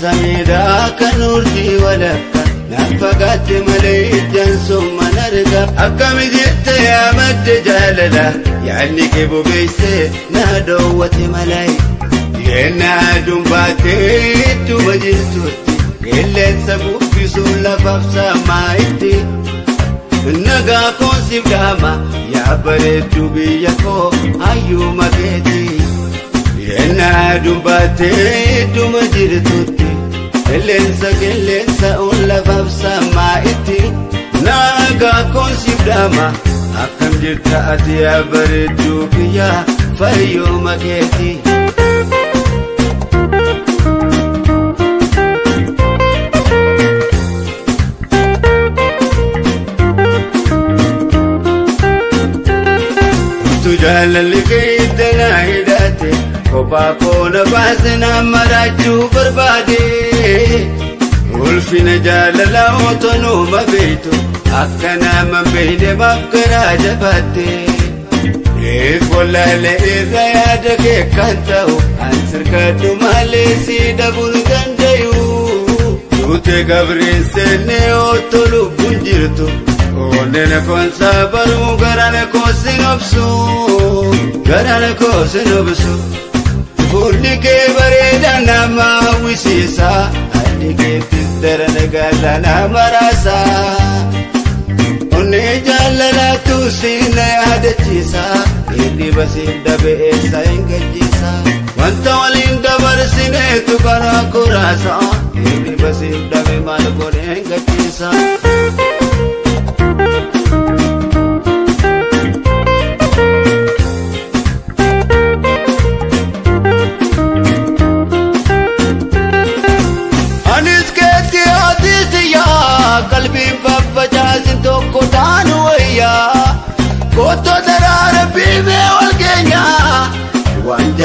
sameedaa kan urtii walakka naan fagaatte malee iddaan somman arga akkami jette yaamadde jaalala yaadni kee bobeessee na dhoowwate malaayi yeennaa aduun baatee idduma jirtutti qilleensa buuffisuun lafaaf saamaayitti nagaa koonsiif gaama yaa bareeddu biyya koo hayyuu makeetii. Yennaa dubbaattee idduma jirtutti. Qilleensa qilleensa ol lafaaf samaa'itti nagaa kun siif dhaama akkam jirta ati yaa bareedduu biyya fayyoo makeetti. baakoona kola baasina marachuu barbaade ulfina jaalala otoonuma beektu akka nama beekne bakkaraa jabaate. Eekolale irra yaada kee kan ta'u ansirkadhu malee si dabaluu danda'u. Tuute gabriin seennee ootoo lubbuun jirtu oonene koonsaa baruu garan koo sin obsu koosin koo obsu. Fuulli kee bareeda nama hawwisiisa. Addi keettis darana gaala nama raasa. Onnee jaalala tuusin na yaadachiisa. Geejjiba siin dabee eessa hin Wanta waliin dabarsineetu karaa kuraasa.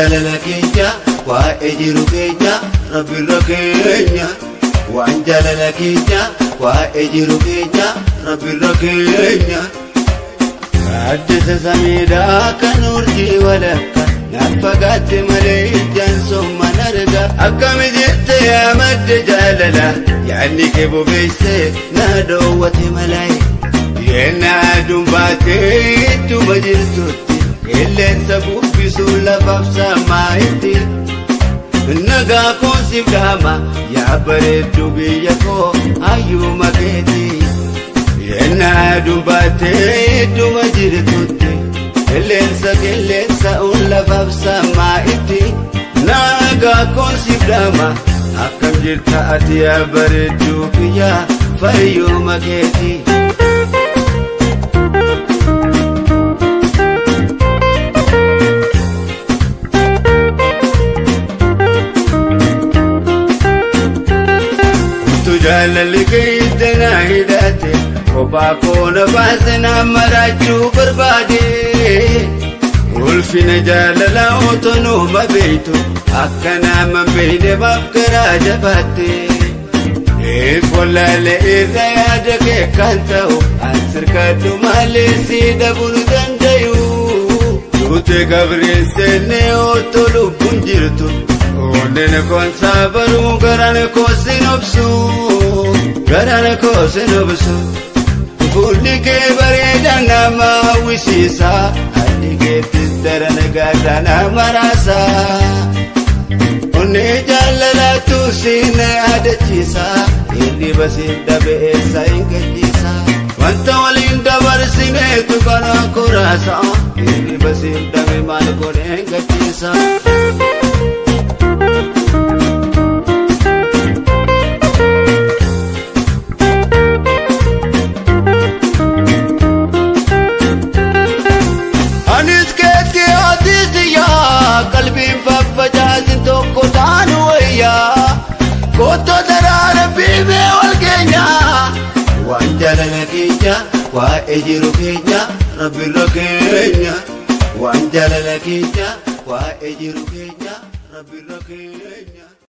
جالنا كينيا وأجر كينيا ربي ركينيا وأن جالنا كينيا وأجر كينيا ربي ركينيا حدث سميداك نورتي ولك نفقت مليت ثم نرجع أكم جئت يا مد جللا يعني كيف بيسي نادوة ملاي ينا دنباتي تبجرتوتي إلا سبوك lafaaf samaa'itti nagaa kun si yaa bareeddu biyya koo hayyuu makeetii. Yennaa duubaatee dhuma jirtutti qilleensa qilleensa un lafaaf samaa'itti iti? kun si qaama akkam jirta ati yaa bareeddu biyya fayyuu Jaalalli kiristaanaa hidhaate kophaa koona baasinaa maraachuu barbaade. Ulfina jaalala otoo nooma beektu akka nama beekne bakkaraa jabaatte. Eekolaalee irra yaada kee kan ta'u asirka dhumaalee si dhabuun danda'u. Tuute gabriin seennee otoo lubbuun jirtu. Godina konsaa baruu garaan koosi nobsuu garaan koosi nobsuu fuulli kee bareedaa nama hawwisiisa haalli keettis daran gaasaa nama raasa onnee jaalalaatu siin aadachiisa inni basiin dhabeessa hin gachiisa wanta waliin dabarsineetu kanaan koraasa inni basiin dhabe maal kun hin gachiisa. keenya waa'ee jiru keenya rabbi irra keenya waan jaalala keenya waa'ee jiru keenya rabbi irra keenya.